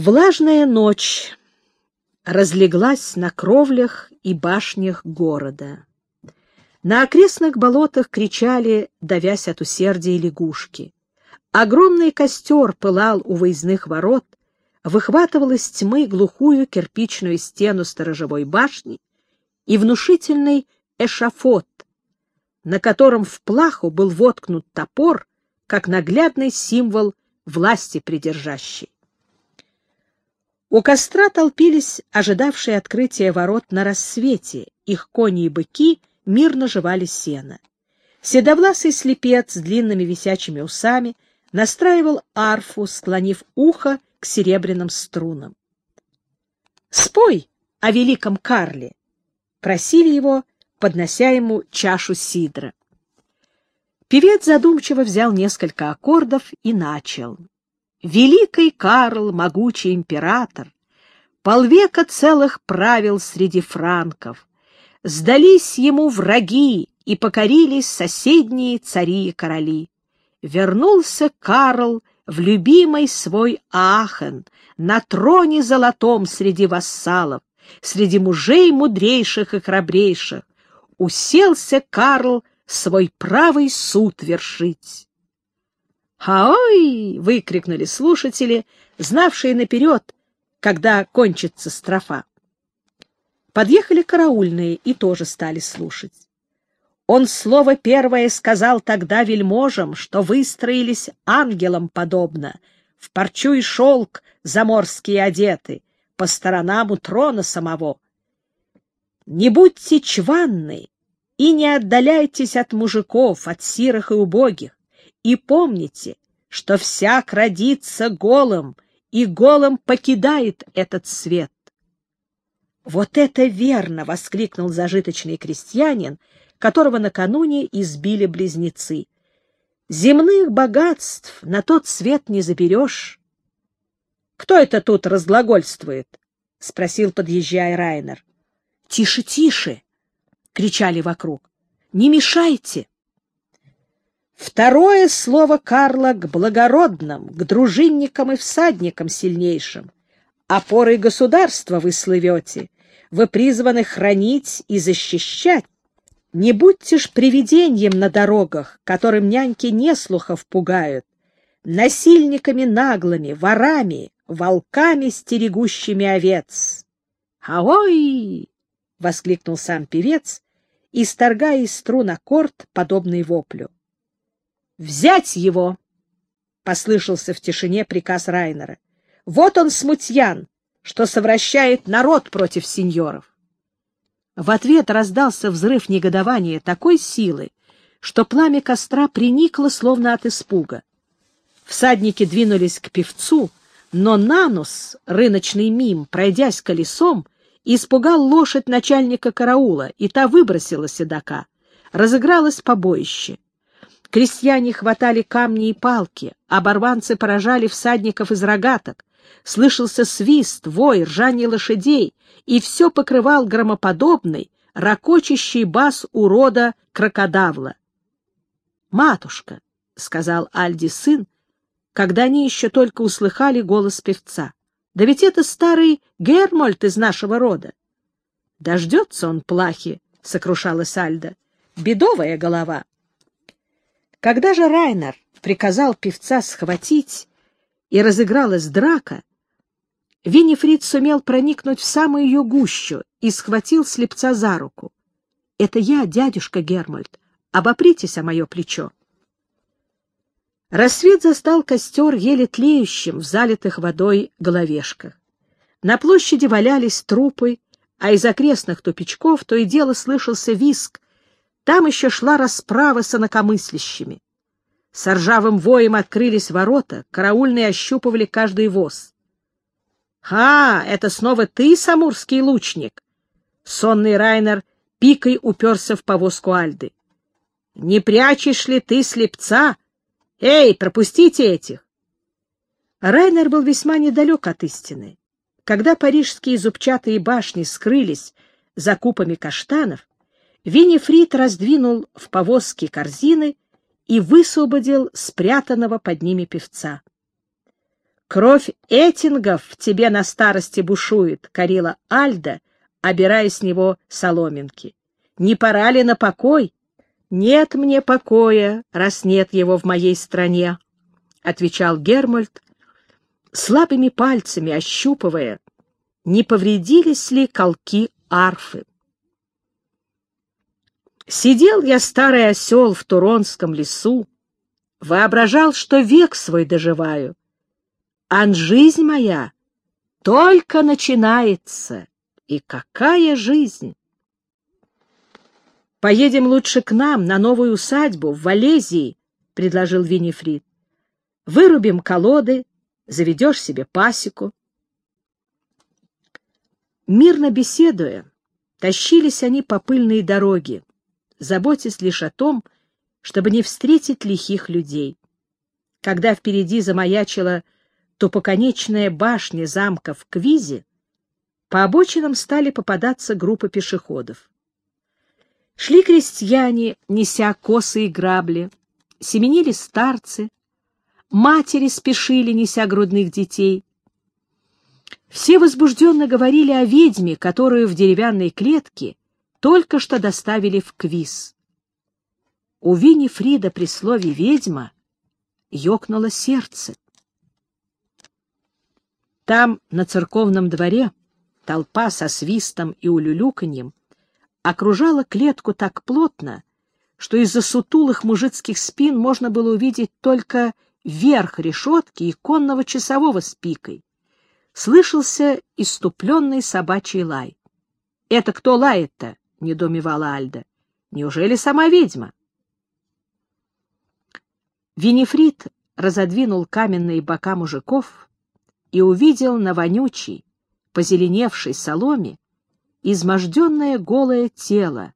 Влажная ночь разлеглась на кровлях и башнях города. На окрестных болотах кричали, давясь от усердия лягушки. Огромный костер пылал у выездных ворот, выхватывал из тьмы глухую кирпичную стену сторожевой башни и внушительный эшафот, на котором в плаху был воткнут топор, как наглядный символ власти придержащей. У костра толпились ожидавшие открытия ворот на рассвете, их кони и быки мирно жевали сено. Седовласый слепец с длинными висячими усами настраивал арфу, склонив ухо к серебряным струнам. «Спой о великом Карле!» — просили его, поднося ему чашу сидра. Певец задумчиво взял несколько аккордов и начал. Великий Карл, могучий император, полвека целых правил среди франков. Сдались ему враги и покорились соседние цари и короли. Вернулся Карл в любимый свой Ахен, на троне золотом среди вассалов, среди мужей мудрейших и храбрейших. Уселся Карл свой правый суд вершить. «Хаой!» — выкрикнули слушатели, знавшие наперед, когда кончится строфа. Подъехали караульные и тоже стали слушать. Он слово первое сказал тогда вельможам, что выстроились ангелам подобно, в парчу и шелк заморские одеты, по сторонам у трона самого. Не будьте чванны и не отдаляйтесь от мужиков, от сирых и убогих. И помните, что всяк родится голым, и голым покидает этот свет. «Вот это верно!» — воскликнул зажиточный крестьянин, которого накануне избили близнецы. «Земных богатств на тот свет не заберешь». «Кто это тут разглагольствует?» — спросил, подъезжая Райнер. «Тише, тише!» — кричали вокруг. «Не мешайте!» Второе слово Карла к благородным, к дружинникам и всадникам сильнейшим. Опорой государства вы слывете, вы призваны хранить и защищать. Не будьте ж привидением на дорогах, которым няньки неслухов пугают, насильниками наглыми, ворами, волками, стерегущими овец. «Аой!» — воскликнул сам певец, исторгая из струн аккорд, подобный воплю. «Взять его!» — послышался в тишине приказ Райнера. «Вот он, смутьян, что совращает народ против сеньоров!» В ответ раздался взрыв негодования такой силы, что пламя костра приникло, словно от испуга. Всадники двинулись к певцу, но Нанус, рыночный мим, пройдясь колесом, испугал лошадь начальника караула, и та выбросила седока. Разыгралось побоище. Крестьяне хватали камни и палки, оборванцы поражали всадников из рогаток. Слышался свист, вой, ржание лошадей, и все покрывал громоподобный, ракочащий бас урода крокодавла. «Матушка», — сказал Альди сын, когда они еще только услыхали голос певца, — «да ведь это старый Гермольд из нашего рода». «Дождется он плахи», — сокрушалась Альда, — «бедовая голова». Когда же Райнер приказал певца схватить, и разыгралась драка, Виннифрид сумел проникнуть в самую ее гущу и схватил слепца за руку. — Это я, дядюшка Гермальд. Обопритесь о мое плечо. Рассвет застал костер еле тлеющим в залитых водой головешках. На площади валялись трупы, а из окрестных тупичков то и дело слышался виск, там еще шла расправа с инакомыслящими. С ржавым воем открылись ворота, караульные ощупывали каждый воз. «Ха! Это снова ты, самурский лучник?» Сонный Райнер пикой уперся в повозку Альды. «Не прячешь ли ты слепца? Эй, пропустите этих!» Райнер был весьма недалек от истины. Когда парижские зубчатые башни скрылись за купами каштанов, Виннифрид раздвинул в повозке корзины и высвободил спрятанного под ними певца. Кровь этингов в тебе на старости бушует, — корила Альда, обирая с него соломинки. Не пора ли на покой? Нет мне покоя, раз нет его в моей стране, — отвечал Гермольд, слабыми пальцами ощупывая, не повредились ли колки арфы. Сидел я, старый осел, в Туронском лесу, воображал, что век свой доживаю, а жизнь моя только начинается. И какая жизнь! «Поедем лучше к нам, на новую усадьбу, в Валезии», — предложил Винифрид. «Вырубим колоды, заведешь себе пасеку». Мирно беседуя, тащились они по пыльной дороге, заботясь лишь о том, чтобы не встретить лихих людей. Когда впереди замаячила тупоконечная башня замка в Квизе, по обочинам стали попадаться группы пешеходов. Шли крестьяне, неся косы и грабли, семенили старцы, матери спешили, неся грудных детей. Все возбужденно говорили о ведьме, которую в деревянной клетке только что доставили в квиз. У Вини Фрида при слове «ведьма» ёкнуло сердце. Там, на церковном дворе, толпа со свистом и улюлюканьем окружала клетку так плотно, что из-за сутулых мужицких спин можно было увидеть только верх решетки и конного часового с пикой. Слышался иступленный собачий лай. — Это кто лает-то? — недоумевала Альда. — Неужели сама ведьма? Винифрид разодвинул каменные бока мужиков и увидел на вонючей, позеленевшей соломе изможденное голое тело.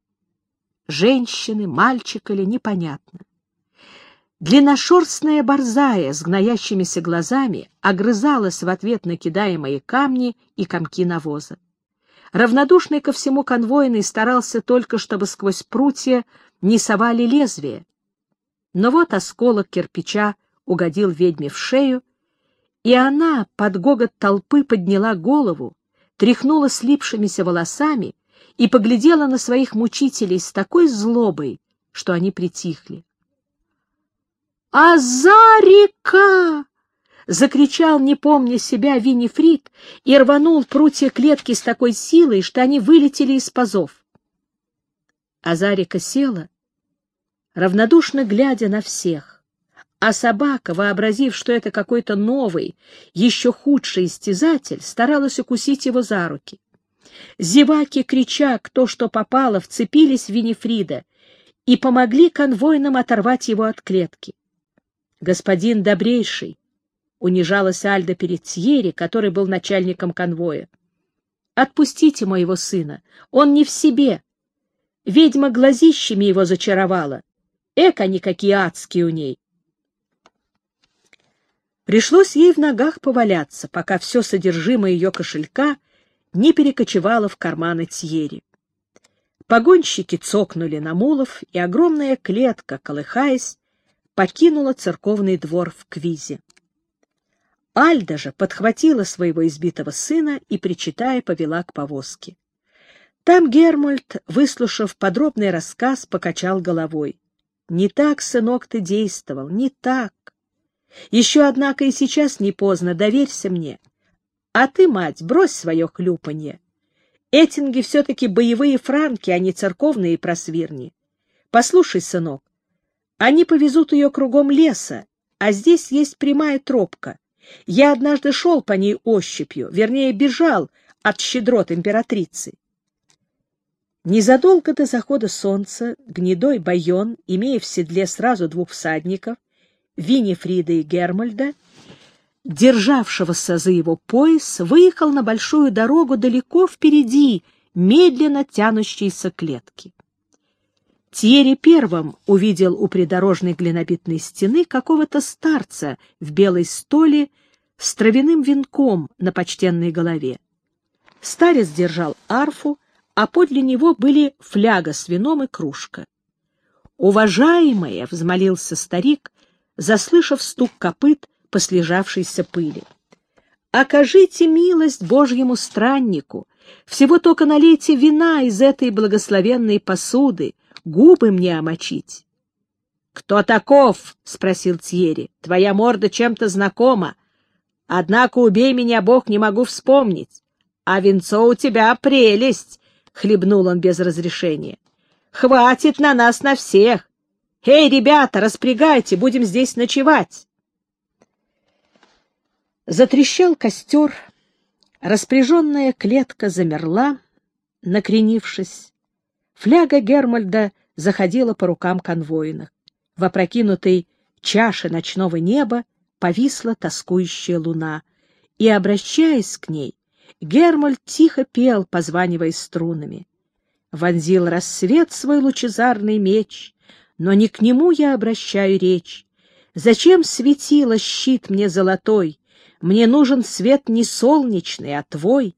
Женщины, мальчик или непонятно. Длинношерстная борзая с гноящимися глазами огрызалась в ответ на кидаемые камни и комки навоза. Равнодушный ко всему конвойный старался только, чтобы сквозь прутья не совали лезвие. Но вот осколок кирпича угодил ведьме в шею, и она под гогот толпы подняла голову, тряхнула слипшимися волосами и поглядела на своих мучителей с такой злобой, что они притихли. «Азарика!» — закричал, не помня себя, Винифрид и рванул прутья клетки с такой силой, что они вылетели из пазов. Азарика села, равнодушно глядя на всех, а собака, вообразив, что это какой-то новый, еще худший истязатель, старалась укусить его за руки. Зеваки, крича кто что попало, вцепились в Винифрида и помогли конвойным оторвать его от клетки. Господин добрейший, унижалась Альда перед Тьери, который был начальником конвоя. «Отпустите моего сына, он не в себе. Ведьма глазищами его зачаровала. Эк, они какие адские у ней!» Пришлось ей в ногах поваляться, пока все содержимое ее кошелька не перекочевало в карманы Тьери. Погонщики цокнули на мулов, и огромная клетка, колыхаясь, покинула церковный двор в Квизе. Альда же подхватила своего избитого сына и, причитая, повела к повозке. Там Гермольд, выслушав подробный рассказ, покачал головой. «Не так, сынок, ты действовал, не так. Еще, однако, и сейчас не поздно, доверься мне. А ты, мать, брось свое хлюпанье. Этинги все-таки боевые франки, а не церковные просвирни. Послушай, сынок, они повезут ее кругом леса, а здесь есть прямая тропка. Я однажды шел по ней ощупью, вернее, бежал от щедрот императрицы. Незадолго до захода солнца гнедой Байон, имея в седле сразу двух всадников, Винифрида и Гермальда, державшегося за его пояс, выехал на большую дорогу далеко впереди, медленно тянущейся клетки. Тьерри первым увидел у придорожной глинобитной стены какого-то старца в белой столе с травяным венком на почтенной голове. Старец держал арфу, а подле него были фляга с вином и кружка. «Уважаемая!» — взмолился старик, заслышав стук копыт по слежавшейся пыли. окажите милость Божьему страннику, всего только налейте вина из этой благословенной посуды, губы мне омочить. — Кто таков? — спросил Тьери. — Твоя морда чем-то знакома. Однако убей меня, Бог, не могу вспомнить. А венцо у тебя прелесть, — хлебнул он без разрешения. — Хватит на нас на всех. Эй, ребята, распрягайте, будем здесь ночевать. Затрещал костер, распряженная клетка замерла, накренившись. Фляга Гермальда заходила по рукам конвоиных. В опрокинутой чаше ночного неба повисла тоскующая луна, и, обращаясь к ней, Гермальд тихо пел, позванивая струнами. Вонзил рассвет свой лучезарный меч, но не к нему я обращаю речь. Зачем светило щит мне золотой? Мне нужен свет не солнечный, а твой.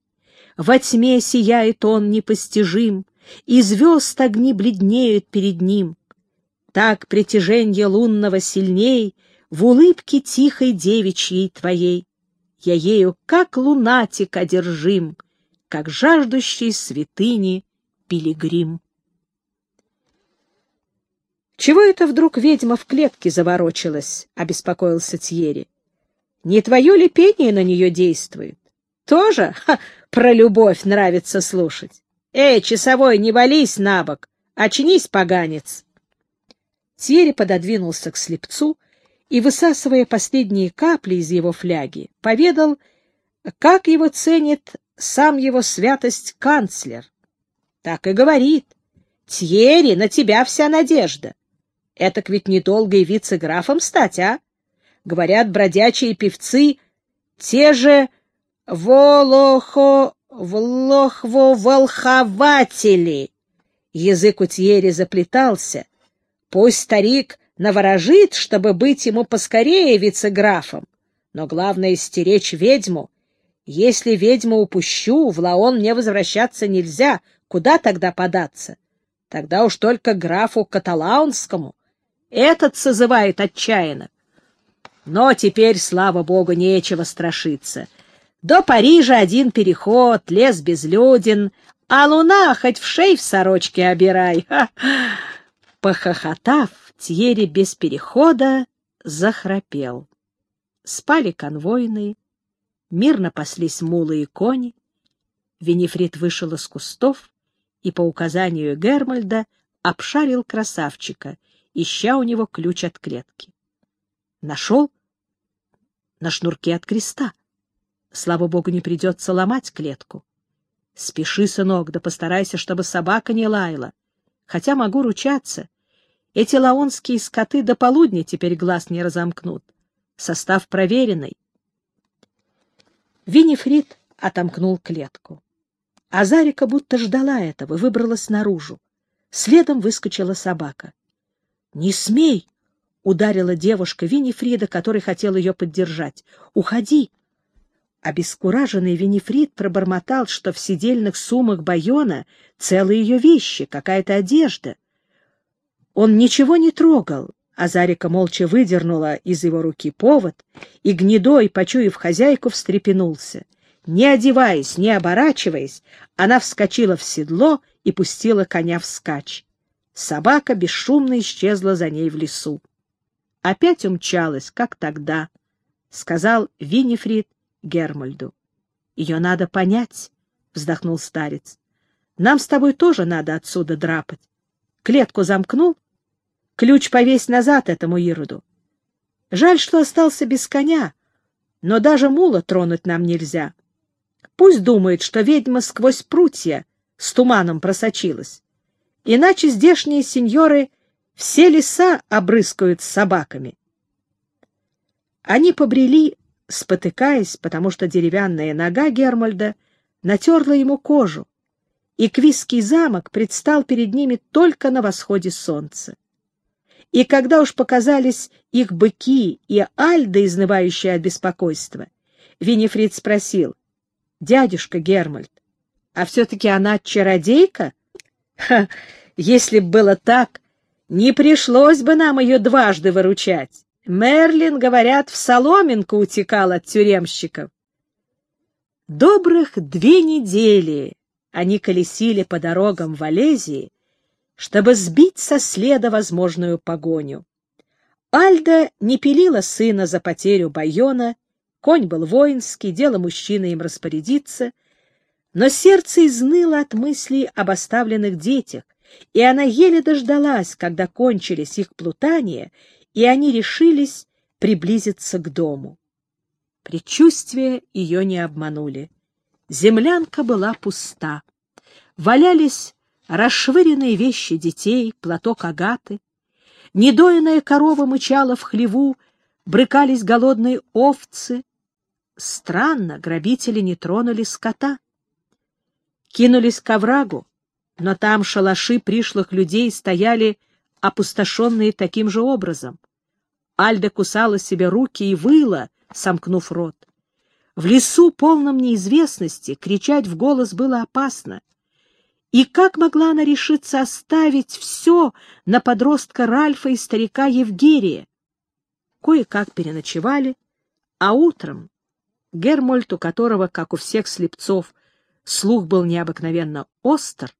Во тьме сияет он непостижим, и звезд огни бледнеют перед ним. Так притяженье лунного сильней в улыбке тихой девичьей твоей. Я ею, как лунатик, одержим, как жаждущий святыни пилигрим. «Чего это вдруг ведьма в клетке заворочилась?» — обеспокоился Тьери. «Не твое ли пение на нее действует? Тоже ха, про любовь нравится слушать. Эй, часовой, не вались на бок! Очнись, поганец!» Тьери пододвинулся к слепцу и, высасывая последние капли из его фляги, поведал, как его ценит сам его святость канцлер. Так и говорит. «Тьери, на тебя вся надежда. Этак ведь недолго и вице-графом стать, а? Говорят, бродячие певцы, те же волохо... волохво-волхователи. Язык у Тьери заплетался. Пусть старик наворожит, чтобы быть ему поскорее вице-графом. Но главное — стеречь ведьму. Если ведьму упущу, в Лаон мне возвращаться нельзя. Куда тогда податься? Тогда уж только графу Каталаунскому. Этот созывает отчаянно. Но теперь, слава богу, нечего страшиться. До Парижа один переход, лес безлюден, а луна хоть в шей в сорочке обирай. Ха! Похохотав, Тьери без перехода захрапел. Спали конвойные, мирно паслись мулы и кони. Венефрит вышел из кустов и по указанию Гермальда обшарил красавчика, ища у него ключ от клетки. Нашел на шнурке от креста. Слава богу, не придется ломать клетку. Спеши, сынок, да постарайся, чтобы собака не лаяла. Хотя могу ручаться, эти лаонские скоты до полудня теперь глаз не разомкнут. Состав проверенный. Винифрид отомкнул клетку. Азарика будто ждала этого, выбралась наружу. Следом выскочила собака. «Не смей!» — ударила девушка Винифрида, который хотел ее поддержать. «Уходи!» Обескураженный Винифрид пробормотал, что в сидельных суммах Байона целые ее вещи, какая-то одежда. Он ничего не трогал, а Зарика молча выдернула из его руки повод, и гнедой, почуяв хозяйку, встрепенулся. Не одеваясь, не оборачиваясь, она вскочила в седло и пустила коня вскачь. Собака бесшумно исчезла за ней в лесу. Опять умчалась, как тогда, — сказал Винифрид Гермальду. — Ее надо понять, — вздохнул старец. — Нам с тобой тоже надо отсюда драпать. Клетку замкнул, Ключ повесь назад этому Ироду. Жаль, что остался без коня, но даже мула тронуть нам нельзя. Пусть думает, что ведьма сквозь прутья с туманом просочилась. Иначе здешние сеньоры все леса обрыскают собаками. Они побрели, спотыкаясь, потому что деревянная нога Гермальда натерла ему кожу, и Квисский замок предстал перед ними только на восходе солнца. И когда уж показались их быки и Альда, изнывающая от беспокойства, Винифрид спросил, «Дядюшка Гермальд, а все-таки она чародейка?» Ха, если б было так, не пришлось бы нам ее дважды выручать. Мерлин, говорят, в соломинку утекал от тюремщиков. Добрых две недели они колесили по дорогам Валезии, чтобы сбить со следа возможную погоню. Альда не пилила сына за потерю Байона, конь был воинский, дело мужчины им распорядиться, но сердце изныло от мыслей об оставленных детях, и она еле дождалась, когда кончились их плутания, и они решились приблизиться к дому. Предчувствия ее не обманули. Землянка была пуста. Валялись расшвыренные вещи детей, платок агаты. Недоенная корова мычала в хлеву, брыкались голодные овцы. Странно, грабители не тронули скота. Кинулись к оврагу, но там шалаши пришлых людей стояли опустошенные таким же образом. Альда кусала себе руки и выла, сомкнув рот. В лесу, полном неизвестности, кричать в голос было опасно. И как могла она решиться оставить все на подростка Ральфа и старика Евгерия? Кое-как переночевали, а утром Гермольд, у которого, как у всех слепцов, слух был необыкновенно остр,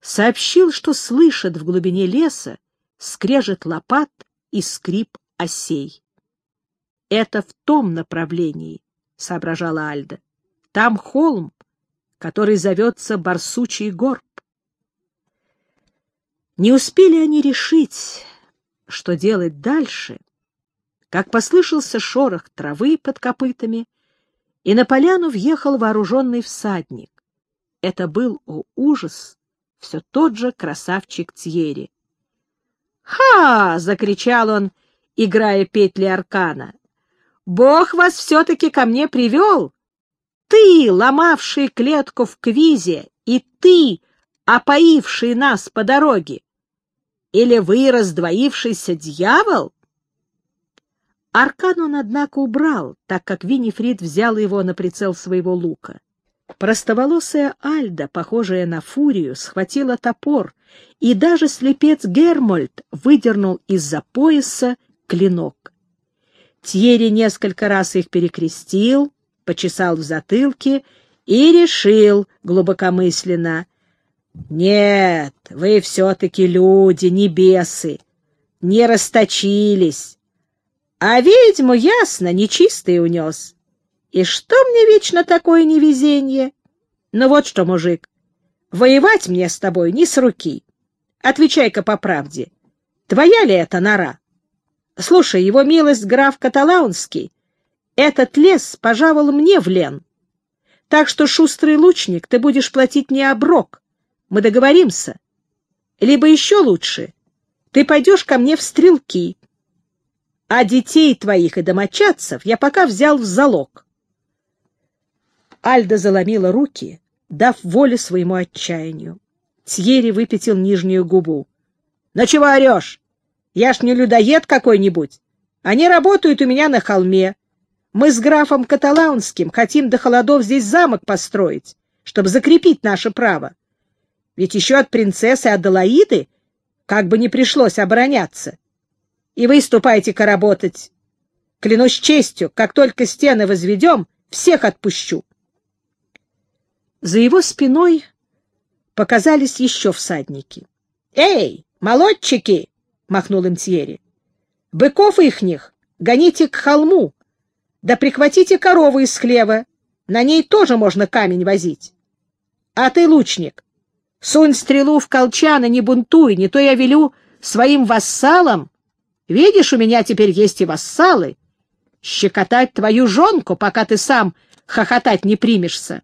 сообщил, что слышит в глубине леса скрежет лопат и скрип осей. «Это в том направлении», — соображала Альда. «Там холм, который зовется Барсучий горб». Не успели они решить, что делать дальше, как послышался шорох травы под копытами, и на поляну въехал вооруженный всадник. Это был, о ужас, все тот же красавчик Тьери. «Ха!» — закричал он, играя петли аркана. «Бог вас все-таки ко мне привел! Ты, ломавший клетку в квизе, и ты, опоивший нас по дороге! Или вы, раздвоившийся дьявол?» Аркан он, однако, убрал, так как Винифрид взял его на прицел своего лука. Простоволосая Альда, похожая на фурию, схватила топор, и даже слепец Гермольд выдернул из-за пояса клинок. Тьерри несколько раз их перекрестил, почесал в затылке и решил глубокомысленно. «Нет, вы все-таки люди, не бесы, не расточились. А ведьму, ясно, нечистый унес. И что мне вечно такое невезение? Ну вот что, мужик, воевать мне с тобой не с руки. Отвечай-ка по правде. Твоя ли это нора? Слушай, его милость граф Каталаунский, этот лес пожаловал мне в лен. Так что, шустрый лучник, ты будешь платить мне оброк. Мы договоримся. Либо еще лучше, ты пойдешь ко мне в стрелки, а детей твоих и домочадцев я пока взял в залог. Альда заломила руки, дав волю своему отчаянию. Тьерри выпятил нижнюю губу. — Ну чего орешь? Я ж не людоед какой-нибудь. Они работают у меня на холме. Мы с графом Каталаунским хотим до холодов здесь замок построить, чтобы закрепить наше право. Ведь еще от принцессы Аделаиды как бы не пришлось обороняться. И вы ступайте-ка работать. Клянусь честью, как только стены возведем, всех отпущу. За его спиной показались еще всадники. — Эй, молодчики! — махнул им Тьерри. — Быков ихних гоните к холму, да прихватите корову из хлева, на ней тоже можно камень возить. А ты, лучник, сунь стрелу в колчан и не бунтуй, не то я велю своим вассалам, видишь, у меня теперь есть и вассалы, щекотать твою жонку, пока ты сам хохотать не примешься.